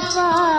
santapan